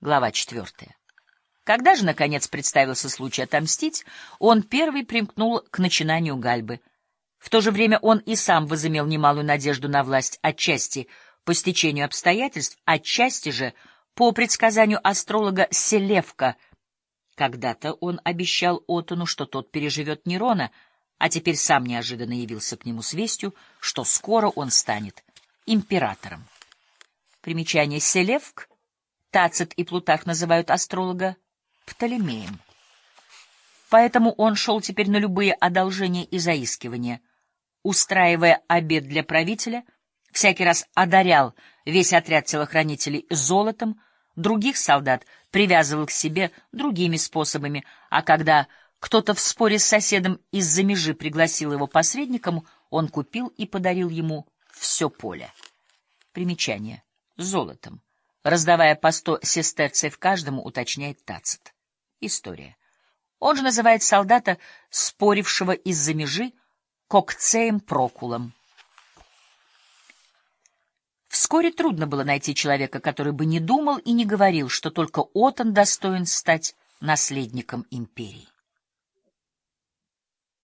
Глава четвертая. Когда же, наконец, представился случай отомстить, он первый примкнул к начинанию Гальбы. В то же время он и сам возымел немалую надежду на власть, отчасти по стечению обстоятельств, отчасти же по предсказанию астролога Селевка. Когда-то он обещал Отону, что тот переживет Нерона, а теперь сам неожиданно явился к нему с вестью, что скоро он станет императором. Примечание Селевк, Тацит и Плутарх называют астролога Птолемеем. Поэтому он шел теперь на любые одолжения и заискивания, устраивая обед для правителя, всякий раз одарял весь отряд телохранителей золотом, других солдат привязывал к себе другими способами, а когда кто-то в споре с соседом из-за межи пригласил его посредником, он купил и подарил ему все поле. Примечание. Золотом. Раздавая по сто сестерцев каждому, уточняет Тацит. История. Он же называет солдата, спорившего из-за межи, Кокцеем Прокулом. Вскоре трудно было найти человека, который бы не думал и не говорил, что только Отон достоин стать наследником империи.